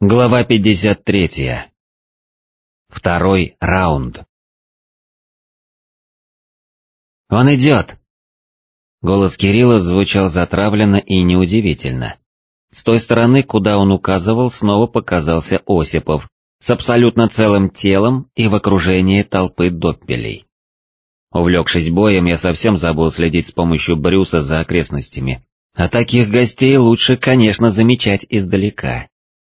Глава 53. Второй раунд. «Он идет!» Голос Кирилла звучал затравленно и неудивительно. С той стороны, куда он указывал, снова показался Осипов, с абсолютно целым телом и в окружении толпы доппелей. Увлекшись боем, я совсем забыл следить с помощью Брюса за окрестностями. А таких гостей лучше, конечно, замечать издалека.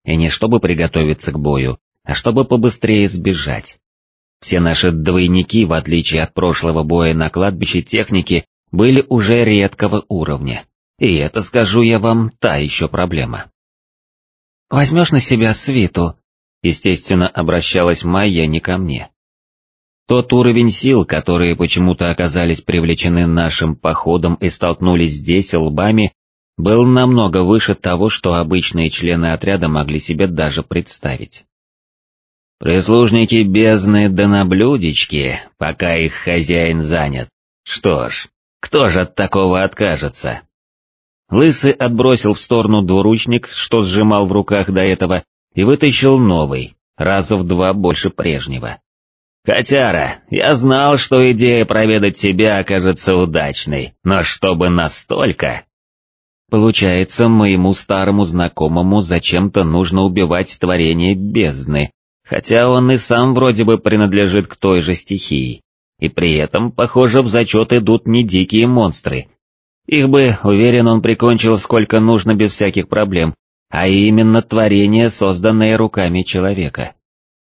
И не чтобы приготовиться к бою, а чтобы побыстрее сбежать. Все наши двойники, в отличие от прошлого боя на кладбище техники, были уже редкого уровня. И это, скажу я вам, та еще проблема. «Возьмешь на себя свиту?» Естественно, обращалась Майя не ко мне. Тот уровень сил, которые почему-то оказались привлечены нашим походом и столкнулись здесь лбами, был намного выше того, что обычные члены отряда могли себе даже представить. Прислужники бездны да на блюдечке, пока их хозяин занят. Что ж, кто же от такого откажется? Лысый отбросил в сторону двуручник, что сжимал в руках до этого, и вытащил новый, раза в два больше прежнего. «Котяра, я знал, что идея проведать тебя окажется удачной, но чтобы настолько...» Получается, моему старому знакомому зачем-то нужно убивать творение бездны, хотя он и сам вроде бы принадлежит к той же стихии. И при этом, похоже, в зачет идут не дикие монстры. Их бы, уверен, он прикончил сколько нужно без всяких проблем, а именно творение, созданное руками человека.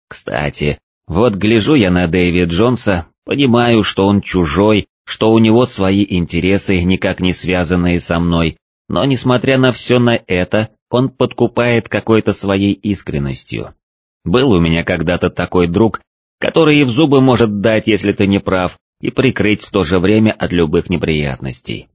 Кстати, вот гляжу я на Дэви Джонса, понимаю, что он чужой, что у него свои интересы, никак не связанные со мной, но несмотря на все на это, он подкупает какой-то своей искренностью. Был у меня когда-то такой друг, который и в зубы может дать, если ты не прав, и прикрыть в то же время от любых неприятностей.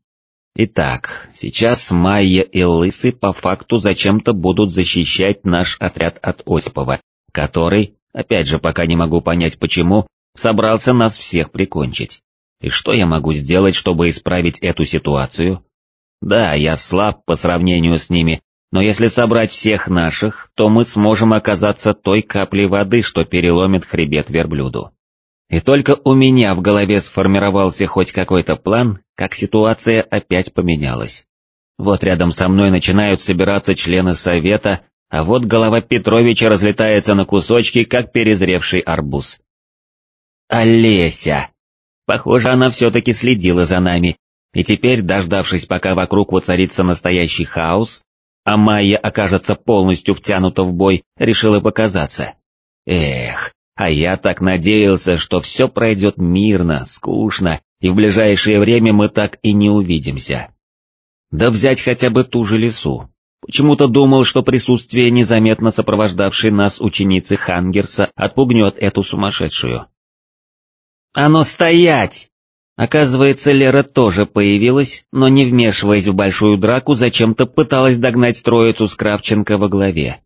Итак, сейчас Майя и Лысы по факту зачем-то будут защищать наш отряд от Осипова, который, опять же пока не могу понять почему, собрался нас всех прикончить. И что я могу сделать, чтобы исправить эту ситуацию? Да, я слаб по сравнению с ними, но если собрать всех наших, то мы сможем оказаться той каплей воды, что переломит хребет верблюду. И только у меня в голове сформировался хоть какой-то план, как ситуация опять поменялась. Вот рядом со мной начинают собираться члены совета, а вот голова Петровича разлетается на кусочки, как перезревший арбуз. Олеся! Похоже, она все-таки следила за нами, и теперь, дождавшись, пока вокруг воцарится настоящий хаос, а Майя окажется полностью втянута в бой, решила показаться. Эх, а я так надеялся, что все пройдет мирно, скучно, и в ближайшее время мы так и не увидимся. Да взять хотя бы ту же лесу. Почему-то думал, что присутствие незаметно сопровождавшей нас ученицы Хангерса отпугнет эту сумасшедшую. «А ну стоять!» Оказывается, Лера тоже появилась, но не вмешиваясь в большую драку, зачем-то пыталась догнать троицу с Кравченко во главе.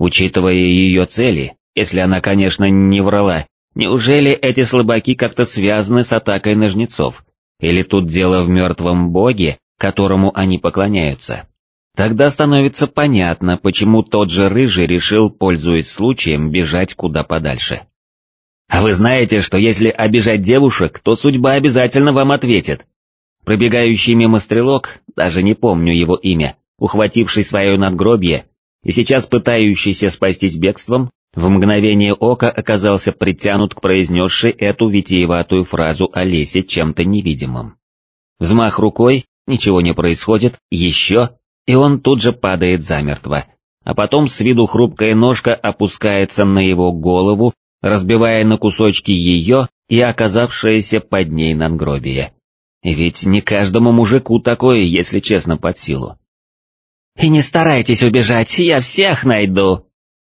Учитывая ее цели, если она, конечно, не врала, неужели эти слабаки как-то связаны с атакой ножнецов? Или тут дело в мертвом боге, которому они поклоняются? Тогда становится понятно, почему тот же Рыжий решил, пользуясь случаем, бежать куда подальше. А вы знаете, что если обижать девушек, то судьба обязательно вам ответит. Пробегающий мимо стрелок, даже не помню его имя, ухвативший свое надгробье и сейчас пытающийся спастись бегством, в мгновение ока оказался притянут к произнесшей эту витиеватую фразу Олесе чем-то невидимым. Взмах рукой, ничего не происходит, еще, и он тут же падает замертво, а потом с виду хрупкая ножка опускается на его голову разбивая на кусочки ее и оказавшееся под ней надгробие. Ведь не каждому мужику такое, если честно, под силу. «И не старайтесь убежать, я всех найду!»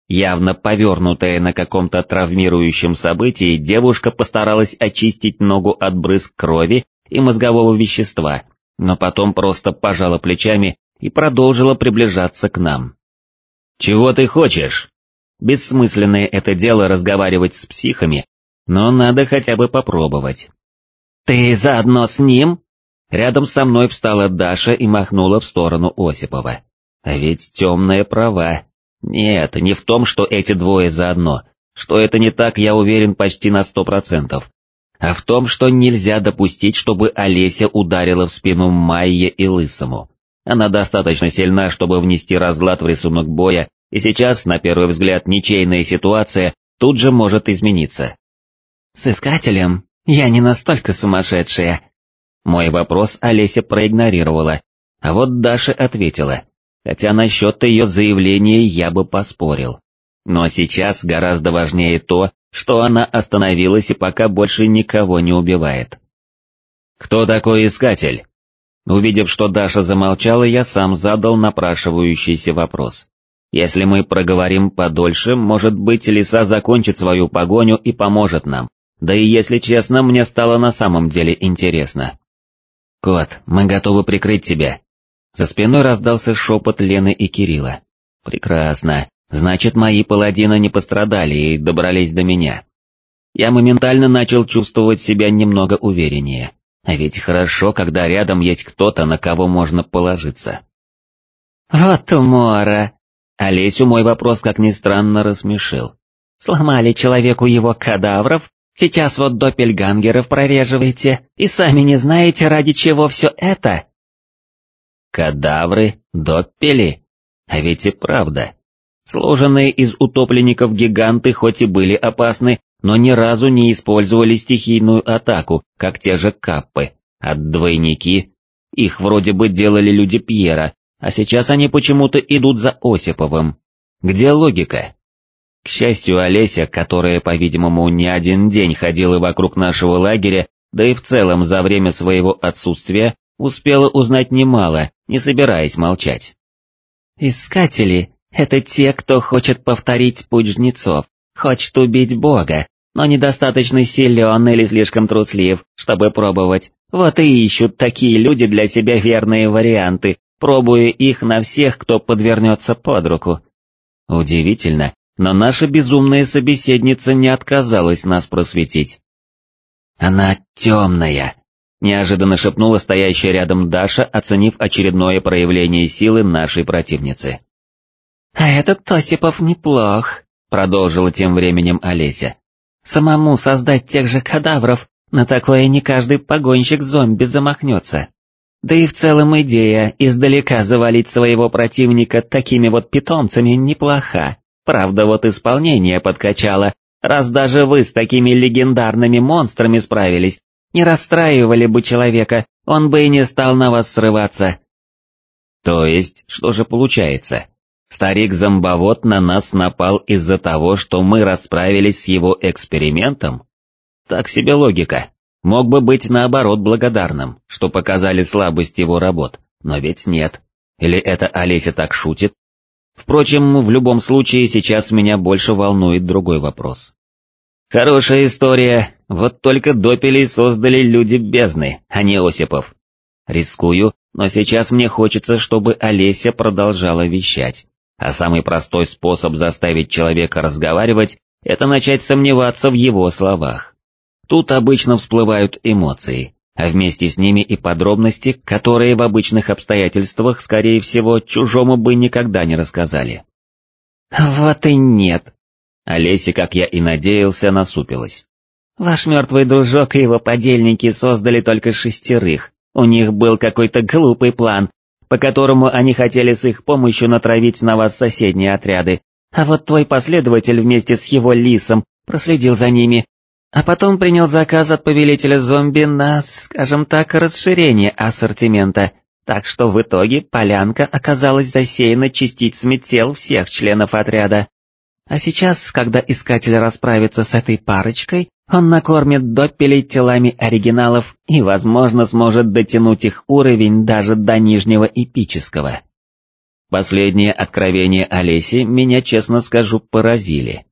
Явно повернутая на каком-то травмирующем событии, девушка постаралась очистить ногу от брызг крови и мозгового вещества, но потом просто пожала плечами и продолжила приближаться к нам. «Чего ты хочешь?» Бессмысленное это дело разговаривать с психами, но надо хотя бы попробовать. «Ты заодно с ним?» Рядом со мной встала Даша и махнула в сторону Осипова. А ведь темная права. Нет, не в том, что эти двое заодно, что это не так, я уверен почти на сто процентов, а в том, что нельзя допустить, чтобы Олеся ударила в спину Майе и Лысому. Она достаточно сильна, чтобы внести разлад в рисунок боя, и сейчас, на первый взгляд, ничейная ситуация тут же может измениться. «С искателем я не настолько сумасшедшая». Мой вопрос Олеся проигнорировала, а вот Даша ответила, хотя насчет ее заявления я бы поспорил. Но сейчас гораздо важнее то, что она остановилась и пока больше никого не убивает. «Кто такой искатель?» Увидев, что Даша замолчала, я сам задал напрашивающийся вопрос. Если мы проговорим подольше, может быть, лиса закончит свою погоню и поможет нам. Да и если честно, мне стало на самом деле интересно. «Кот, мы готовы прикрыть тебя». За спиной раздался шепот Лены и Кирилла. «Прекрасно. Значит, мои паладины не пострадали и добрались до меня». Я моментально начал чувствовать себя немного увереннее. А ведь хорошо, когда рядом есть кто-то, на кого можно положиться. «Вот умора!» Олесю мой вопрос, как ни странно, рассмешил. «Сломали человеку его кадавров, Сейчас вот доппельгангеров прореживаете, и сами не знаете, ради чего все это?» «Кадавры? Доппели? А ведь и правда. Сложенные из утопленников гиганты хоть и были опасны, но ни разу не использовали стихийную атаку, как те же каппы, а двойники... Их вроде бы делали люди Пьера, а сейчас они почему-то идут за Осиповым. Где логика? К счастью, Олеся, которая, по-видимому, не один день ходила вокруг нашего лагеря, да и в целом за время своего отсутствия, успела узнать немало, не собираясь молчать. «Искатели — это те, кто хочет повторить путь жнецов, хочет убить Бога, но недостаточно силен или слишком труслив, чтобы пробовать. Вот и ищут такие люди для себя верные варианты, пробуя их на всех, кто подвернется под руку». Удивительно, но наша безумная собеседница не отказалась нас просветить. «Она темная», — неожиданно шепнула стоящая рядом Даша, оценив очередное проявление силы нашей противницы. «А этот Тосипов неплох», — продолжила тем временем Олеся. «Самому создать тех же кадавров, на такое не каждый погонщик зомби замахнется. Да и в целом идея издалека завалить своего противника такими вот питомцами неплоха. Правда, вот исполнение подкачало, раз даже вы с такими легендарными монстрами справились, не расстраивали бы человека, он бы и не стал на вас срываться. То есть, что же получается? Старик-зомбовод на нас напал из-за того, что мы расправились с его экспериментом? Так себе логика. Мог бы быть наоборот благодарным, что показали слабость его работ, но ведь нет. Или это Олеся так шутит? Впрочем, в любом случае сейчас меня больше волнует другой вопрос. Хорошая история, вот только допелей создали люди бездны, а не Осипов. Рискую, но сейчас мне хочется, чтобы Олеся продолжала вещать, а самый простой способ заставить человека разговаривать – это начать сомневаться в его словах. Тут обычно всплывают эмоции, а вместе с ними и подробности, которые в обычных обстоятельствах, скорее всего, чужому бы никогда не рассказали. «Вот и нет!» Олеся, как я и надеялся, насупилась. «Ваш мертвый дружок и его подельники создали только шестерых, у них был какой-то глупый план, по которому они хотели с их помощью натравить на вас соседние отряды, а вот твой последователь вместе с его лисом проследил за ними а потом принял заказ от повелителя зомби на, скажем так, расширение ассортимента, так что в итоге полянка оказалась засеяна частицами тел всех членов отряда. А сейчас, когда искатель расправится с этой парочкой, он накормит доппелей телами оригиналов и, возможно, сможет дотянуть их уровень даже до нижнего эпического. Последнее откровение Олеси меня, честно скажу, поразили.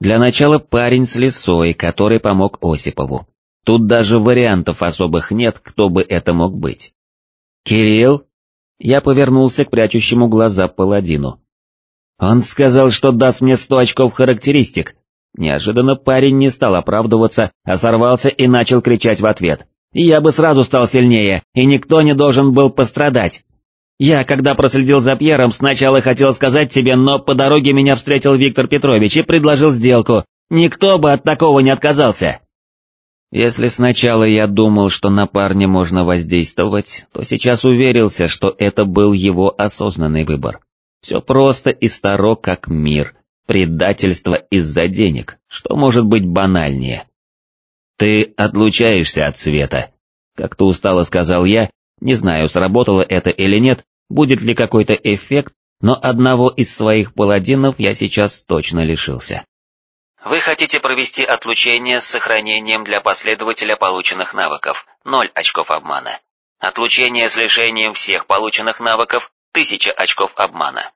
Для начала парень с лисой, который помог Осипову. Тут даже вариантов особых нет, кто бы это мог быть. «Кирилл?» Я повернулся к прячущему глаза паладину. «Он сказал, что даст мне сто очков характеристик». Неожиданно парень не стал оправдываться, а сорвался и начал кричать в ответ. «Я бы сразу стал сильнее, и никто не должен был пострадать». Я, когда проследил за Пьером, сначала хотел сказать тебе, но по дороге меня встретил Виктор Петрович и предложил сделку. Никто бы от такого не отказался. Если сначала я думал, что на парня можно воздействовать, то сейчас уверился, что это был его осознанный выбор. Все просто и старо как мир, предательство из-за денег, что может быть банальнее. «Ты отлучаешься от света», — как-то устало сказал я, не знаю, сработало это или нет, будет ли какой-то эффект, но одного из своих паладинов я сейчас точно лишился. Вы хотите провести отлучение с сохранением для последователя полученных навыков, 0 очков обмана. Отлучение с лишением всех полученных навыков, 1000 очков обмана.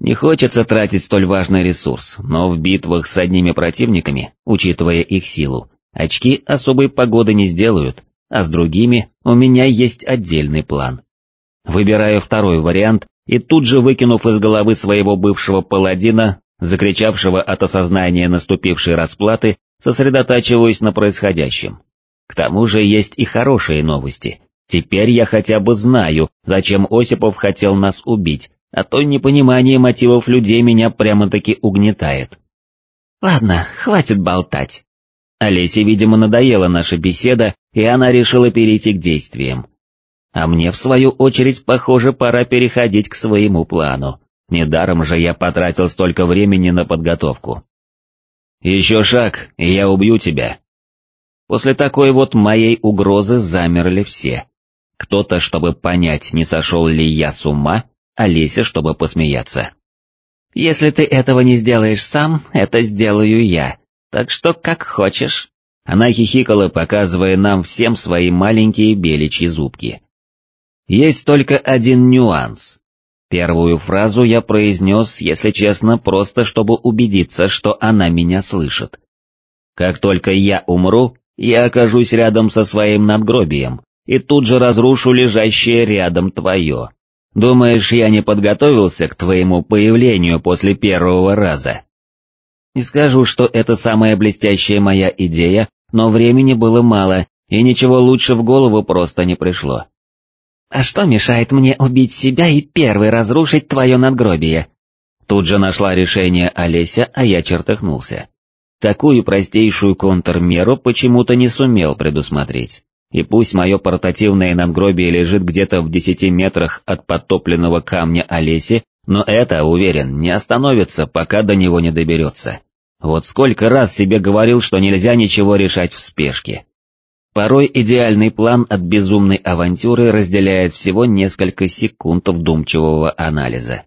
Не хочется тратить столь важный ресурс, но в битвах с одними противниками, учитывая их силу, очки особой погоды не сделают, а с другими у меня есть отдельный план. Выбираю второй вариант и тут же выкинув из головы своего бывшего паладина, закричавшего от осознания наступившей расплаты, сосредотачиваюсь на происходящем. К тому же есть и хорошие новости. Теперь я хотя бы знаю, зачем Осипов хотел нас убить, а то непонимание мотивов людей меня прямо-таки угнетает. Ладно, хватит болтать. Олесе, видимо, надоела наша беседа, и она решила перейти к действиям. А мне, в свою очередь, похоже, пора переходить к своему плану. Недаром же я потратил столько времени на подготовку. Еще шаг, и я убью тебя. После такой вот моей угрозы замерли все. Кто-то, чтобы понять, не сошел ли я с ума, а Леся, чтобы посмеяться. «Если ты этого не сделаешь сам, это сделаю я, так что как хочешь». Она хихикала, показывая нам всем свои маленькие беличьи зубки. Есть только один нюанс. Первую фразу я произнес, если честно, просто чтобы убедиться, что она меня слышит. Как только я умру, я окажусь рядом со своим надгробием, и тут же разрушу лежащее рядом твое. Думаешь, я не подготовился к твоему появлению после первого раза? Не скажу, что это самая блестящая моя идея, но времени было мало, и ничего лучше в голову просто не пришло. «А что мешает мне убить себя и первый разрушить твое надгробие?» Тут же нашла решение Олеся, а я чертыхнулся. Такую простейшую контрмеру почему-то не сумел предусмотреть. И пусть мое портативное надгробие лежит где-то в десяти метрах от подтопленного камня Олеси, но это, уверен, не остановится, пока до него не доберется. Вот сколько раз себе говорил, что нельзя ничего решать в спешке. Порой идеальный план от безумной авантюры разделяет всего несколько секунд вдумчивого анализа.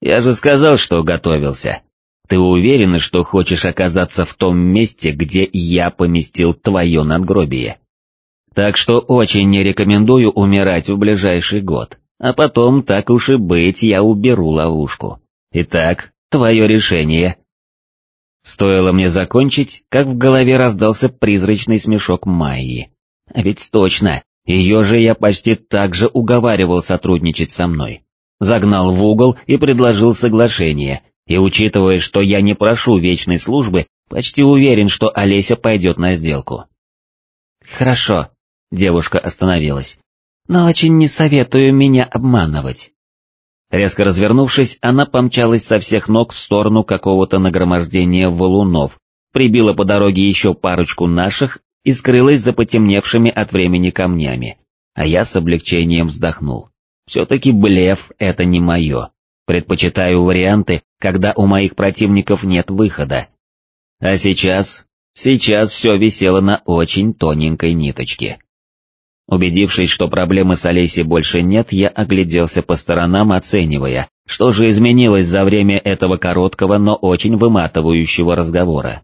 «Я же сказал, что готовился. Ты уверена, что хочешь оказаться в том месте, где я поместил твое надгробие? Так что очень не рекомендую умирать в ближайший год, а потом, так уж и быть, я уберу ловушку. Итак, твое решение Стоило мне закончить, как в голове раздался призрачный смешок Майи. А ведь точно, ее же я почти так же уговаривал сотрудничать со мной. Загнал в угол и предложил соглашение, и учитывая, что я не прошу вечной службы, почти уверен, что Олеся пойдет на сделку. «Хорошо», — девушка остановилась, — «но очень не советую меня обманывать. Резко развернувшись, она помчалась со всех ног в сторону какого-то нагромождения валунов, прибила по дороге еще парочку наших и скрылась за потемневшими от времени камнями, а я с облегчением вздохнул. Все-таки блеф — это не мое. Предпочитаю варианты, когда у моих противников нет выхода. А сейчас... Сейчас все висело на очень тоненькой ниточке. Убедившись, что проблемы с Олесей больше нет, я огляделся по сторонам, оценивая, что же изменилось за время этого короткого, но очень выматывающего разговора.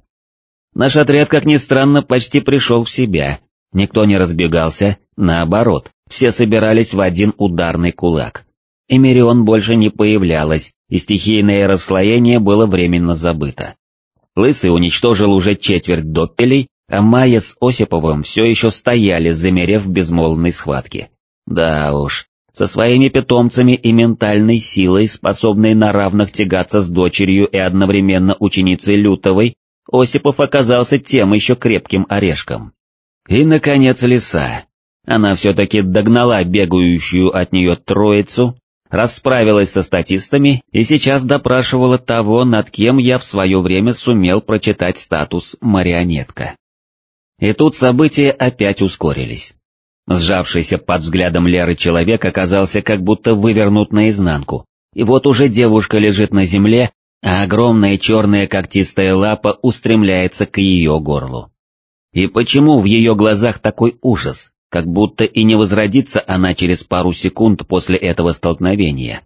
Наш отряд, как ни странно, почти пришел в себя, никто не разбегался, наоборот, все собирались в один ударный кулак. Эмирион больше не появлялась, и стихийное расслоение было временно забыто. Лысый уничтожил уже четверть доппелей, а Майя с Осиповым все еще стояли, замерев в безмолвной схватке. Да уж, со своими питомцами и ментальной силой, способной на равных тягаться с дочерью и одновременно ученицей Лютовой, Осипов оказался тем еще крепким орешком. И, наконец, лиса. Она все-таки догнала бегающую от нее троицу, расправилась со статистами и сейчас допрашивала того, над кем я в свое время сумел прочитать статус «марионетка». И тут события опять ускорились. Сжавшийся под взглядом Леры человек оказался как будто вывернут наизнанку, и вот уже девушка лежит на земле, а огромная черная когтистая лапа устремляется к ее горлу. И почему в ее глазах такой ужас, как будто и не возродится она через пару секунд после этого столкновения?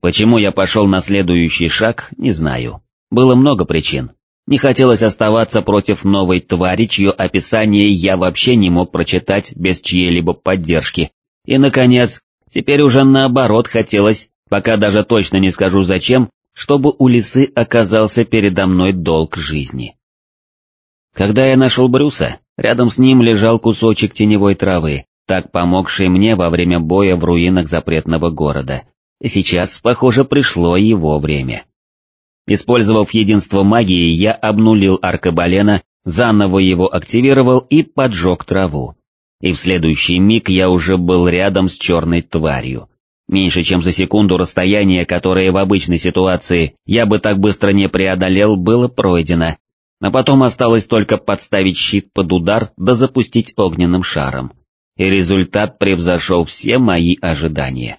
Почему я пошел на следующий шаг, не знаю. Было много причин. Не хотелось оставаться против новой твари, чье описание я вообще не мог прочитать без чьей-либо поддержки. И, наконец, теперь уже наоборот хотелось, пока даже точно не скажу зачем, чтобы у лисы оказался передо мной долг жизни. Когда я нашел Брюса, рядом с ним лежал кусочек теневой травы, так помогший мне во время боя в руинах запретного города, и сейчас, похоже, пришло его время. Использовав единство магии, я обнулил аркабалена, заново его активировал и поджег траву. И в следующий миг я уже был рядом с черной тварью. Меньше чем за секунду расстояние, которое в обычной ситуации я бы так быстро не преодолел, было пройдено, а потом осталось только подставить щит под удар да запустить огненным шаром. И результат превзошел все мои ожидания.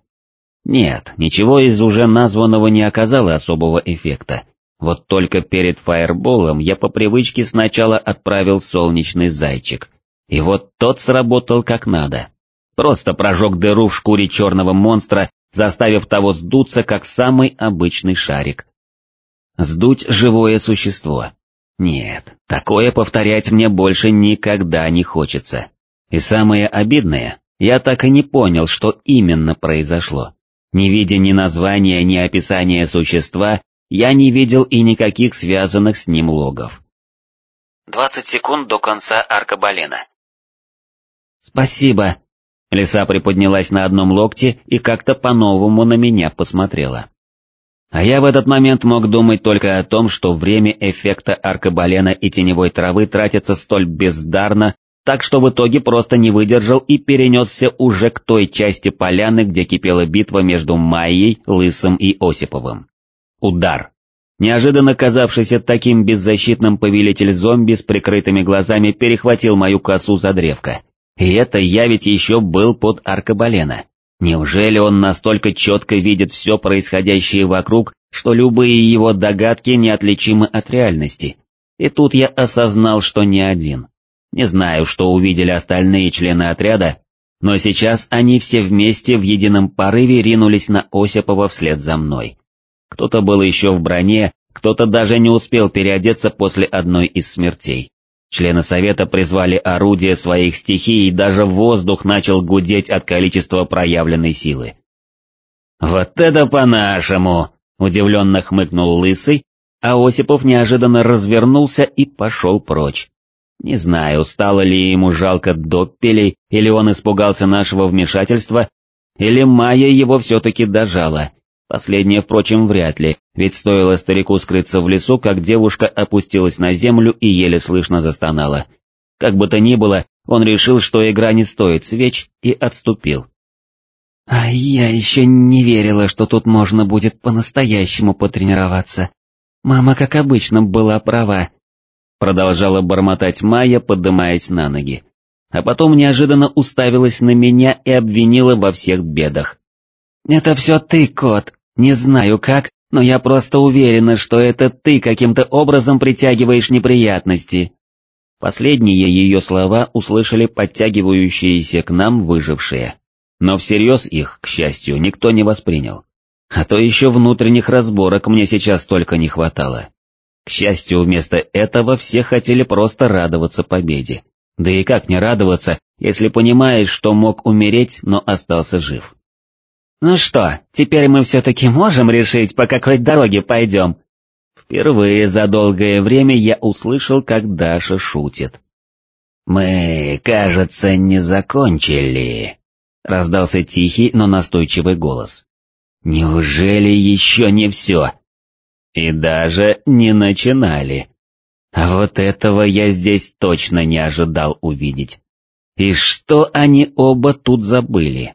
Нет, ничего из уже названного не оказало особого эффекта. Вот только перед фаерболом я по привычке сначала отправил солнечный зайчик. И вот тот сработал как надо. Просто прожег дыру в шкуре черного монстра, заставив того сдуться, как самый обычный шарик. Сдуть живое существо. Нет, такое повторять мне больше никогда не хочется. И самое обидное, я так и не понял, что именно произошло. Не видя ни названия, ни описания существа, я не видел и никаких связанных с ним логов. 20 секунд до конца аркабалена. «Спасибо», Лиса приподнялась на одном локте и как-то по-новому на меня посмотрела. А я в этот момент мог думать только о том, что время эффекта аркабалена и теневой травы тратится столь бездарно, так что в итоге просто не выдержал и перенесся уже к той части поляны, где кипела битва между Майей, Лысым и Осиповым. Удар. Неожиданно казавшийся таким беззащитным повелитель зомби с прикрытыми глазами перехватил мою косу за древко. И это я ведь еще был под аркабалена. Неужели он настолько четко видит все происходящее вокруг, что любые его догадки неотличимы от реальности? И тут я осознал, что не один. Не знаю, что увидели остальные члены отряда, но сейчас они все вместе в едином порыве ринулись на Осипова вслед за мной. Кто-то был еще в броне, кто-то даже не успел переодеться после одной из смертей. Члены совета призвали орудия своих стихий, и даже воздух начал гудеть от количества проявленной силы. «Вот это по-нашему!» — удивленно хмыкнул Лысый, а Осипов неожиданно развернулся и пошел прочь. Не знаю, стало ли ему жалко Доппелей, или он испугался нашего вмешательства, или Майя его все-таки дожала, Последнее, впрочем, вряд ли, ведь стоило старику скрыться в лесу, как девушка опустилась на землю и еле слышно застонала. Как бы то ни было, он решил, что игра не стоит свеч, и отступил. «А я еще не верила, что тут можно будет по-настоящему потренироваться. Мама, как обычно, была права», — продолжала бормотать Майя, подымаясь на ноги. А потом неожиданно уставилась на меня и обвинила во всех бедах. «Это все ты, кот, не знаю как, но я просто уверена, что это ты каким-то образом притягиваешь неприятности. Последние ее слова услышали подтягивающиеся к нам выжившие. Но всерьез их, к счастью, никто не воспринял. А то еще внутренних разборок мне сейчас только не хватало. К счастью, вместо этого все хотели просто радоваться победе. Да и как не радоваться, если понимаешь, что мог умереть, но остался жив. «Ну что, теперь мы все-таки можем решить, по какой дороге пойдем?» Впервые за долгое время я услышал, как Даша шутит. «Мы, кажется, не закончили», — раздался тихий, но настойчивый голос. «Неужели еще не все?» «И даже не начинали». А вот этого я здесь точно не ожидал увидеть. И что они оба тут забыли?